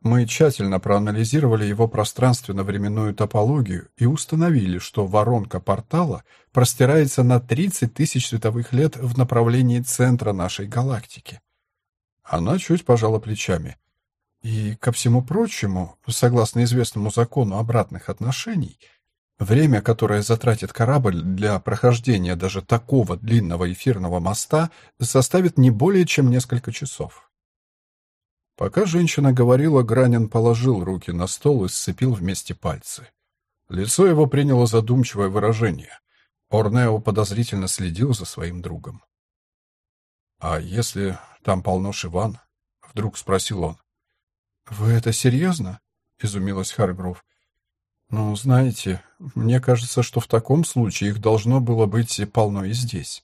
Мы тщательно проанализировали его пространственно-временную топологию и установили, что воронка портала простирается на 30 тысяч световых лет в направлении центра нашей галактики. Она чуть пожала плечами. И, ко всему прочему, согласно известному закону обратных отношений, время, которое затратит корабль для прохождения даже такого длинного эфирного моста, составит не более чем несколько часов. Пока женщина говорила, Гранин положил руки на стол и сцепил вместе пальцы. Лицо его приняло задумчивое выражение. Орнео подозрительно следил за своим другом. «А если там полно шиван?» — вдруг спросил он. «Вы это серьезно?» — изумилась Харгров. «Ну, знаете, мне кажется, что в таком случае их должно было быть полно и здесь».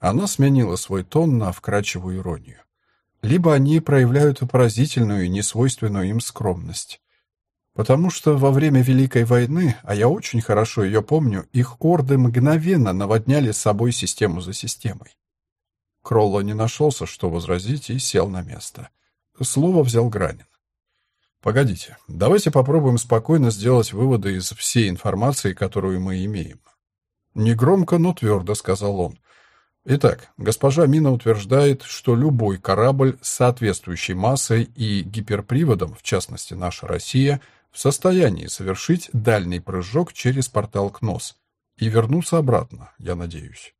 Она сменила свой тон на вкрадчивую иронию. Либо они проявляют поразительную и несвойственную им скромность. Потому что во время Великой войны, а я очень хорошо ее помню, их орды мгновенно наводняли собой систему за системой. Кролло не нашелся, что возразить, и сел на место. Слово взял Гранин. «Погодите, давайте попробуем спокойно сделать выводы из всей информации, которую мы имеем». Негромко, но твердо сказал он. Итак, госпожа Мина утверждает, что любой корабль с соответствующей массой и гиперприводом, в частности наша Россия, в состоянии совершить дальний прыжок через портал КНОС и вернуться обратно, я надеюсь.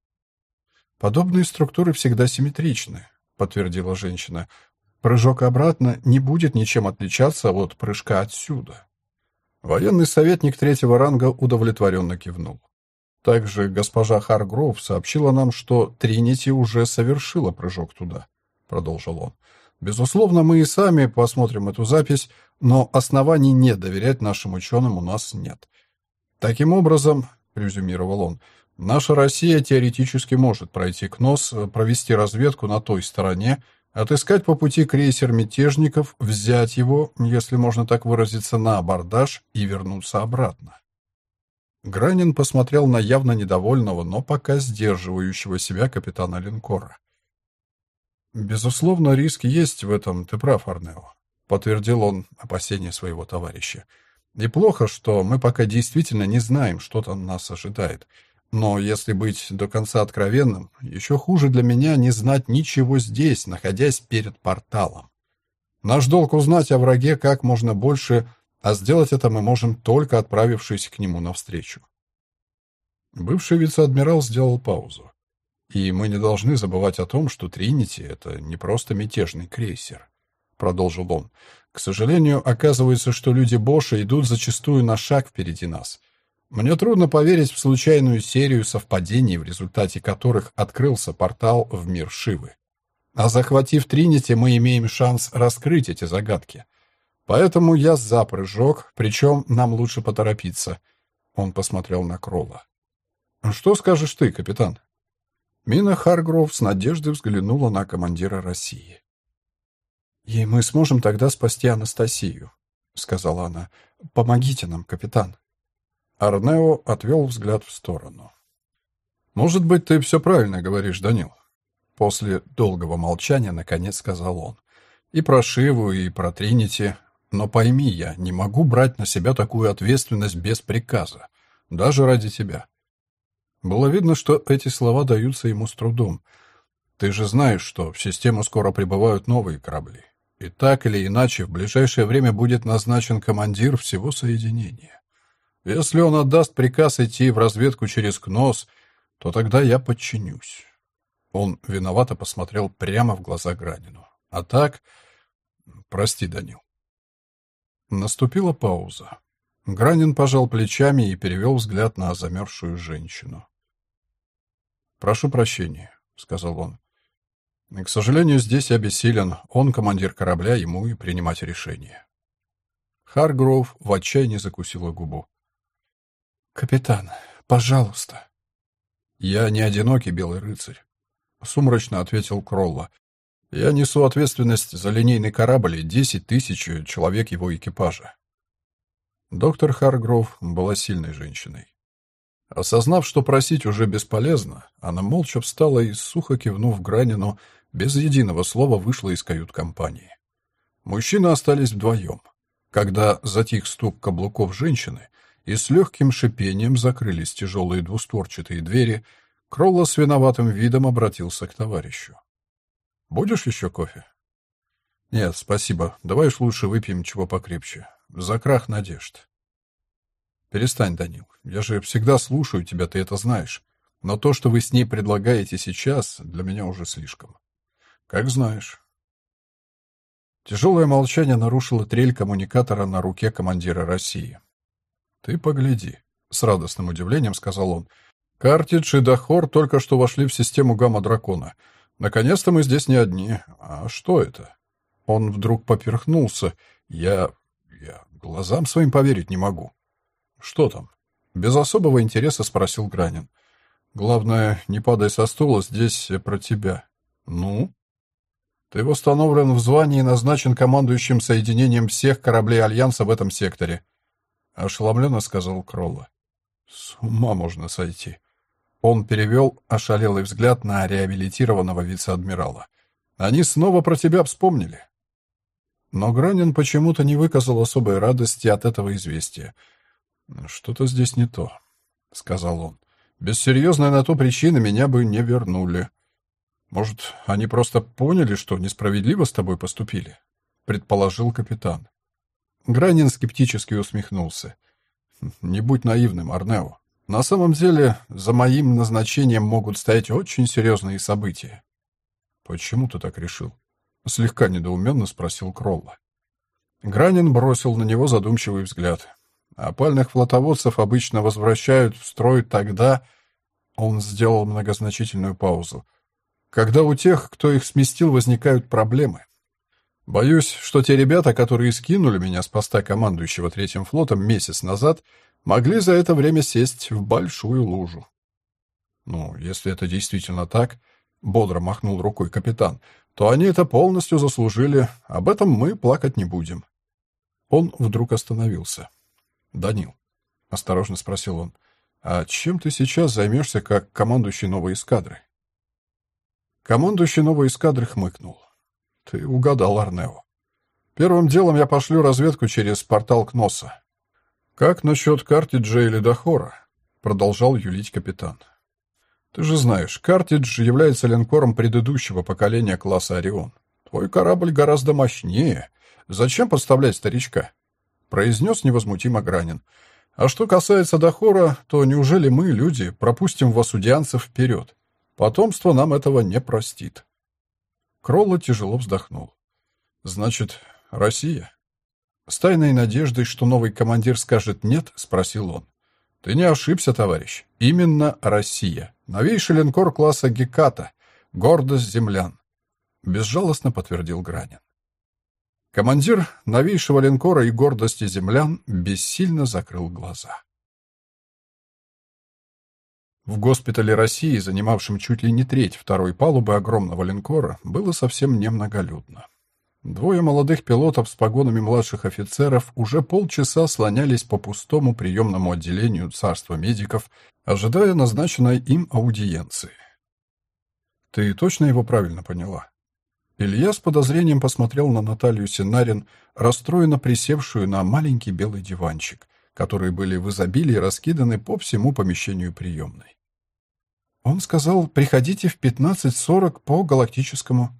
Подобные структуры всегда симметричны, подтвердила женщина. Прыжок обратно не будет ничем отличаться от прыжка отсюда. Военный советник третьего ранга удовлетворенно кивнул. Также госпожа Харгроув сообщила нам, что Тринити уже совершила прыжок туда, продолжил он. Безусловно, мы и сами посмотрим эту запись, но оснований не доверять нашим ученым у нас нет. Таким образом, резюмировал он, наша Россия теоретически может пройти к нос, провести разведку на той стороне, отыскать по пути крейсер мятежников, взять его, если можно так выразиться, на абордаж и вернуться обратно. Гранин посмотрел на явно недовольного, но пока сдерживающего себя капитана линкора. «Безусловно, риск есть в этом, ты прав, Арнео», — подтвердил он опасения своего товарища. «И плохо, что мы пока действительно не знаем, что там нас ожидает. Но если быть до конца откровенным, еще хуже для меня не знать ничего здесь, находясь перед порталом. Наш долг узнать о враге как можно больше а сделать это мы можем только отправившись к нему навстречу. Бывший вице-адмирал сделал паузу. И мы не должны забывать о том, что Тринити — это не просто мятежный крейсер, — продолжил он. К сожалению, оказывается, что люди Боша идут зачастую на шаг впереди нас. Мне трудно поверить в случайную серию совпадений, в результате которых открылся портал в мир Шивы. А захватив Тринити, мы имеем шанс раскрыть эти загадки. Поэтому я за прыжок, причем нам лучше поторопиться. Он посмотрел на Кролла. Что скажешь ты, капитан? Мина Харгров с надеждой взглянула на командира России. «И мы сможем тогда спасти Анастасию», — сказала она. «Помогите нам, капитан». Арнео отвел взгляд в сторону. «Может быть, ты все правильно говоришь, Данил?» После долгого молчания, наконец, сказал он. «И про Шиву, и про Тринити. Но пойми, я не могу брать на себя такую ответственность без приказа, даже ради тебя. Было видно, что эти слова даются ему с трудом. Ты же знаешь, что в систему скоро прибывают новые корабли. И так или иначе, в ближайшее время будет назначен командир всего соединения. Если он отдаст приказ идти в разведку через КНОС, то тогда я подчинюсь. Он виновато посмотрел прямо в глаза Гранину. А так... Прости, Данил. Наступила пауза. Гранин пожал плечами и перевел взгляд на замерзшую женщину. «Прошу прощения», — сказал он. «К сожалению, здесь я бессилен. Он командир корабля, ему и принимать решение». Харгроув в отчаянии закусила губу. «Капитан, пожалуйста». «Я не одинокий белый рыцарь», — сумрачно ответил Кролла. Я несу ответственность за линейный корабль и десять тысяч человек его экипажа. Доктор Харгров была сильной женщиной. Осознав, что просить уже бесполезно, она молча встала и, сухо кивнув Гранину, без единого слова вышла из кают-компании. Мужчины остались вдвоем. Когда затих стук каблуков женщины и с легким шипением закрылись тяжелые двустворчатые двери, Кролла с виноватым видом обратился к товарищу. Будешь еще кофе? Нет, спасибо. Давай уж лучше выпьем чего покрепче. За крах надежд. Перестань, Данил. Я же всегда слушаю тебя, ты это знаешь. Но то, что вы с ней предлагаете сейчас, для меня уже слишком. Как знаешь. Тяжелое молчание нарушило трель коммуникатора на руке командира России. «Ты погляди», — с радостным удивлением сказал он. «Картидж и Дахор только что вошли в систему гамма-дракона. Наконец-то мы здесь не одни. А что это? Он вдруг поперхнулся. Я... я глазам своим поверить не могу. Что там? Без особого интереса спросил Гранин. Главное, не падай со стула, здесь про тебя. Ну? Ты восстановлен в звании и назначен командующим соединением всех кораблей Альянса в этом секторе. Ошеломленно сказал Кролла. С ума можно сойти. Он перевел ошалелый взгляд на реабилитированного вице-адмирала. «Они снова про тебя вспомнили». Но Гранин почему-то не выказал особой радости от этого известия. «Что-то здесь не то», — сказал он. «Без серьезной на то причины меня бы не вернули. Может, они просто поняли, что несправедливо с тобой поступили?» — предположил капитан. Гранин скептически усмехнулся. «Не будь наивным, Арнео. На самом деле, за моим назначением могут стоять очень серьезные события. Почему ты так решил? Слегка недоуменно спросил Кролла. Гранин бросил на него задумчивый взгляд. Опальных флотоводцев обычно возвращают в строй тогда... Он сделал многозначительную паузу. Когда у тех, кто их сместил, возникают проблемы. Боюсь, что те ребята, которые скинули меня с поста командующего третьим флотом месяц назад, могли за это время сесть в большую лужу. Ну, если это действительно так, бодро махнул рукой капитан, то они это полностью заслужили, об этом мы плакать не будем. Он вдруг остановился. «Данил», — осторожно спросил он, — «а чем ты сейчас займешься как командующий новой эскадры?» Командующий новой эскадры хмыкнул. «Ты угадал, Арнео. Первым делом я пошлю разведку через портал Кноса. Как насчет картриджа или Дахора?» Продолжал юлить капитан. «Ты же знаешь, Картидж является линкором предыдущего поколения класса «Орион». Твой корабль гораздо мощнее. Зачем подставлять старичка?» произнес невозмутимо Гранин. «А что касается Дахора, то неужели мы, люди, пропустим васудианцев вперед? Потомство нам этого не простит». Кролло тяжело вздохнул. «Значит, Россия?» С тайной надеждой, что новый командир скажет «нет», спросил он. «Ты не ошибся, товарищ. Именно Россия. Новейший линкор класса Геката. Гордость землян», — безжалостно подтвердил Гранин. Командир новейшего линкора и гордости землян бессильно закрыл глаза. В госпитале России, занимавшем чуть ли не треть второй палубы огромного линкора, было совсем немноголюдно. Двое молодых пилотов с погонами младших офицеров уже полчаса слонялись по пустому приемному отделению царства медиков, ожидая назначенной им аудиенции. «Ты точно его правильно поняла?» Илья с подозрением посмотрел на Наталью Синарин, расстроенно присевшую на маленький белый диванчик, которые были в изобилии раскиданы по всему помещению приемной. Он сказал, приходите в 15.40 по галактическому.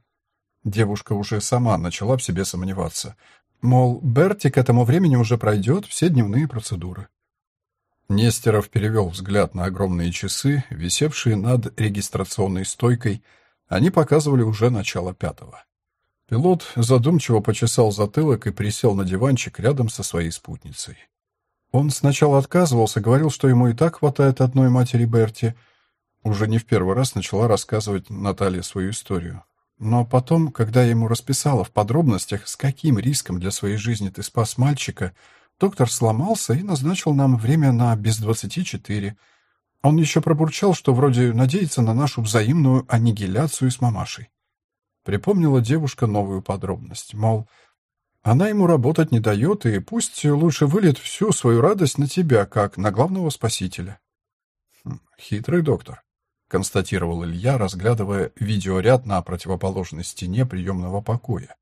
Девушка уже сама начала в себе сомневаться. Мол, Берти к этому времени уже пройдет все дневные процедуры. Нестеров перевел взгляд на огромные часы, висевшие над регистрационной стойкой, они показывали уже начало пятого. Пилот задумчиво почесал затылок и присел на диванчик рядом со своей спутницей. Он сначала отказывался, говорил, что ему и так хватает одной матери Берти. Уже не в первый раз начала рассказывать Наталья свою историю. Но потом, когда я ему расписала в подробностях, с каким риском для своей жизни ты спас мальчика, доктор сломался и назначил нам время на без двадцати четыре — он еще пробурчал, что вроде надеется на нашу взаимную аннигиляцию с мамашей. Припомнила девушка новую подробность, мол, она ему работать не дает, и пусть лучше выльет всю свою радость на тебя, как на главного спасителя. Хм, «Хитрый доктор», — констатировал Илья, разглядывая видеоряд на противоположной стене приемного покоя,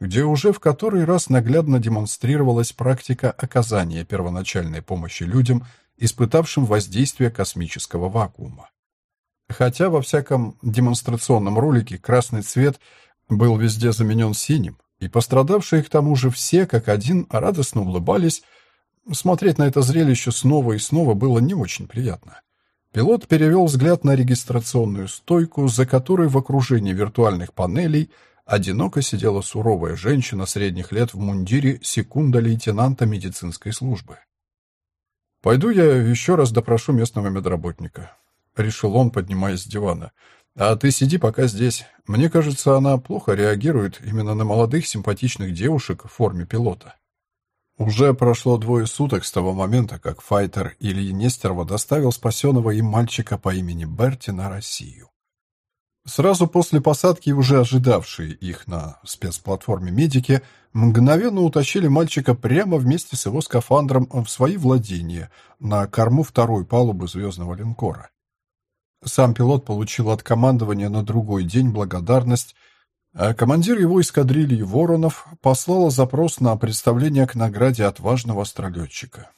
где уже в который раз наглядно демонстрировалась практика оказания первоначальной помощи людям испытавшим воздействие космического вакуума. Хотя во всяком демонстрационном ролике красный цвет был везде заменен синим, и пострадавшие к тому же все, как один, радостно улыбались, смотреть на это зрелище снова и снова было не очень приятно. Пилот перевел взгляд на регистрационную стойку, за которой в окружении виртуальных панелей одиноко сидела суровая женщина средних лет в мундире секунда-лейтенанта медицинской службы. «Пойду я еще раз допрошу местного медработника», — решил он, поднимаясь с дивана. «А ты сиди пока здесь. Мне кажется, она плохо реагирует именно на молодых симпатичных девушек в форме пилота». Уже прошло двое суток с того момента, как файтер Ильи Нестерова доставил спасенного им мальчика по имени Берти на Россию. Сразу после посадки уже ожидавшие их на спецплатформе медики мгновенно утащили мальчика прямо вместе с его скафандром в свои владения на корму второй палубы звездного линкора. Сам пилот получил от командования на другой день благодарность, а командир его эскадрильи «Воронов» послал запрос на представление к награде отважного астролетчика.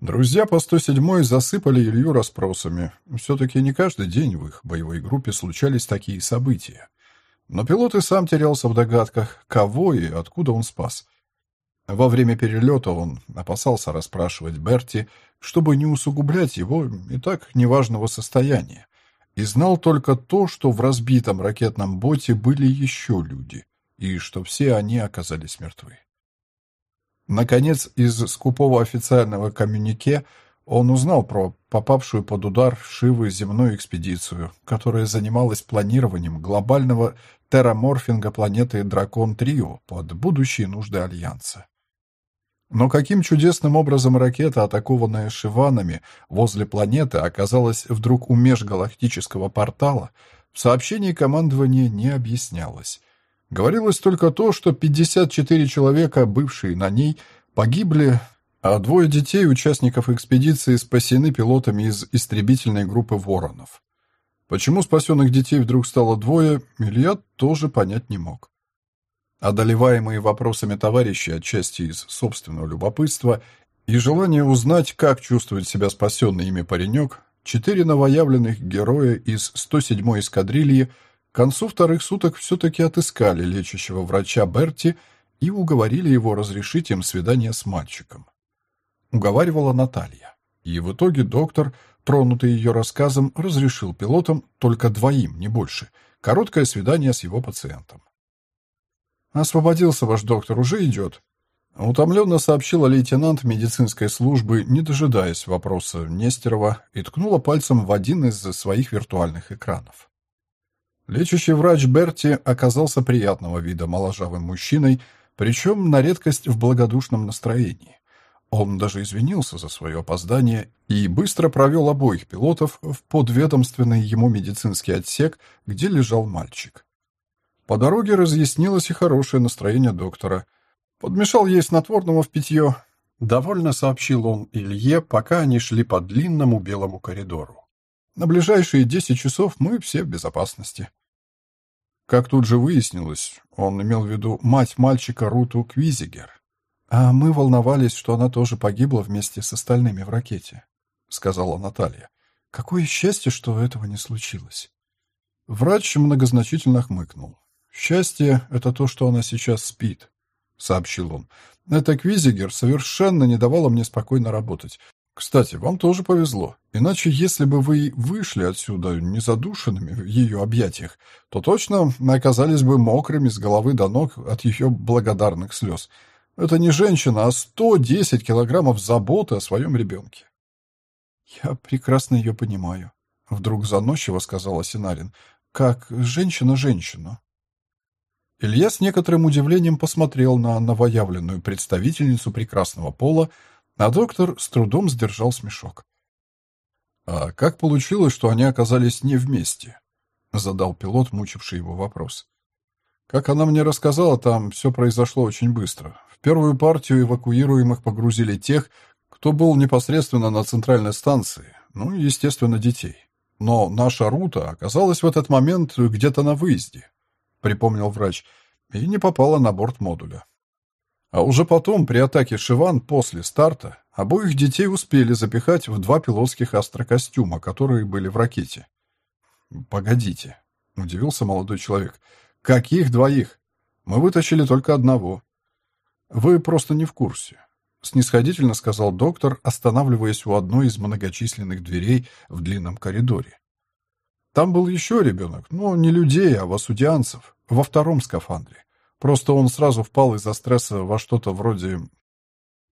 Друзья по 107-й засыпали Илью расспросами. Все-таки не каждый день в их боевой группе случались такие события. Но пилот и сам терялся в догадках, кого и откуда он спас. Во время перелета он опасался расспрашивать Берти, чтобы не усугублять его и так неважного состояния, и знал только то, что в разбитом ракетном боте были еще люди, и что все они оказались мертвы. Наконец, из скупого официального коммюнике он узнал про попавшую под удар Шивы земную экспедицию, которая занималась планированием глобального терраморфинга планеты Дракон-Трио под будущие нужды Альянса. Но каким чудесным образом ракета, атакованная Шиванами возле планеты, оказалась вдруг у межгалактического портала, в сообщении командования не объяснялось. Говорилось только то, что 54 человека, бывшие на ней, погибли, а двое детей, участников экспедиции, спасены пилотами из истребительной группы «Воронов». Почему спасенных детей вдруг стало двое, Илья тоже понять не мог. Одолеваемые вопросами товарищей отчасти из собственного любопытства и желания узнать, как чувствует себя спасенный ими паренек, четыре новоявленных героя из 107-й эскадрильи к концу вторых суток все-таки отыскали лечащего врача Берти и уговорили его разрешить им свидание с мальчиком. Уговаривала Наталья. И в итоге доктор, тронутый ее рассказом, разрешил пилотам, только двоим, не больше, короткое свидание с его пациентом. «Освободился ваш доктор, уже идет», — утомленно сообщила лейтенант медицинской службы, не дожидаясь вопроса Нестерова, и ткнула пальцем в один из своих виртуальных экранов. Лечащий врач Берти оказался приятного вида моложавым мужчиной, причем на редкость в благодушном настроении. Он даже извинился за свое опоздание и быстро провел обоих пилотов в подведомственный ему медицинский отсек, где лежал мальчик. По дороге разъяснилось и хорошее настроение доктора. Подмешал ей снотворного в питье. Довольно сообщил он Илье, пока они шли по длинному белому коридору. На ближайшие десять часов мы все в безопасности. Как тут же выяснилось, он имел в виду мать мальчика Руту Квизигер. А мы волновались, что она тоже погибла вместе с остальными в ракете, сказала Наталья. Какое счастье, что этого не случилось. Врач многозначительно хмыкнул. «Счастье — это то, что она сейчас спит», — сообщил он. «Эта Квизигер совершенно не давала мне спокойно работать. Кстати, вам тоже повезло. Иначе, если бы вы вышли отсюда незадушенными в ее объятиях, то точно оказались бы мокрыми с головы до ног от ее благодарных слез. Это не женщина, а 110 килограммов заботы о своем ребенке». «Я прекрасно ее понимаю», — вдруг заносчиво сказала Синарин. «Как женщина женщину». Илья с некоторым удивлением посмотрел на новоявленную представительницу прекрасного пола, а доктор с трудом сдержал смешок. «А как получилось, что они оказались не вместе?» — задал пилот, мучивший его вопрос. «Как она мне рассказала, там все произошло очень быстро. В первую партию эвакуируемых погрузили тех, кто был непосредственно на центральной станции, ну и, естественно, детей. Но наша рута оказалась в этот момент где-то на выезде. — припомнил врач, — и не попала на борт модуля. А уже потом, при атаке Шиван после старта, обоих детей успели запихать в два пилотских астрокостюма, которые были в ракете. «Погодите», — удивился молодой человек, — «каких двоих? Мы вытащили только одного». «Вы просто не в курсе», — снисходительно сказал доктор, останавливаясь у одной из многочисленных дверей в длинном коридоре. Там был еще ребенок, но не людей, а васудианцев, во втором скафандре. Просто он сразу впал из-за стресса во что-то вроде...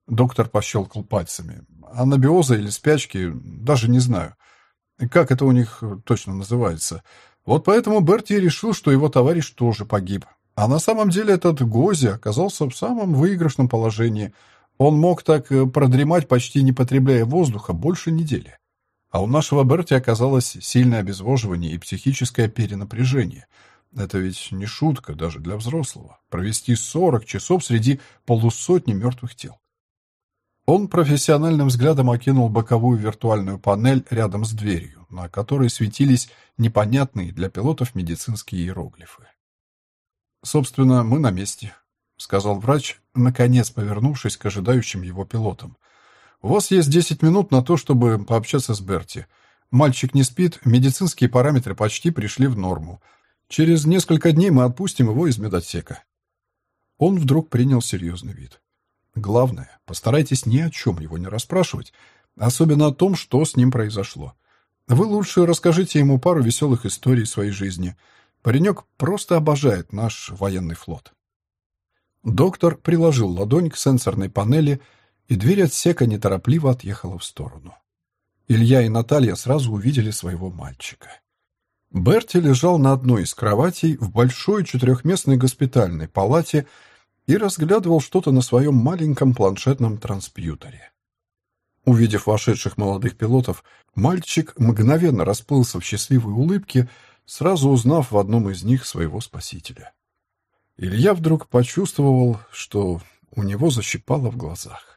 Доктор пощелкал пальцами. Анабиоза или спячки, даже не знаю. Как это у них точно называется. Вот поэтому Берти решил, что его товарищ тоже погиб. А на самом деле этот Гози оказался в самом выигрышном положении. Он мог так продремать, почти не потребляя воздуха, больше недели. А у нашего Берти оказалось сильное обезвоживание и психическое перенапряжение. Это ведь не шутка даже для взрослого. Провести 40 часов среди полусотни мертвых тел. Он профессиональным взглядом окинул боковую виртуальную панель рядом с дверью, на которой светились непонятные для пилотов медицинские иероглифы. «Собственно, мы на месте», — сказал врач, наконец повернувшись к ожидающим его пилотам. У вас есть 10 минут на то, чтобы пообщаться с Берти. Мальчик не спит, медицинские параметры почти пришли в норму. Через несколько дней мы отпустим его из медотсека». Он вдруг принял серьезный вид. «Главное, постарайтесь ни о чем его не расспрашивать, особенно о том, что с ним произошло. Вы лучше расскажите ему пару веселых историй своей жизни. Паренек просто обожает наш военный флот». Доктор приложил ладонь к сенсорной панели, и дверь отсека неторопливо отъехала в сторону. Илья и Наталья сразу увидели своего мальчика. Берти лежал на одной из кроватей в большой четырехместной госпитальной палате и разглядывал что-то на своем маленьком планшетном транспьютере. Увидев вошедших молодых пилотов, мальчик мгновенно расплылся в счастливой улыбке, сразу узнав в одном из них своего спасителя. Илья вдруг почувствовал, что у него защипало в глазах.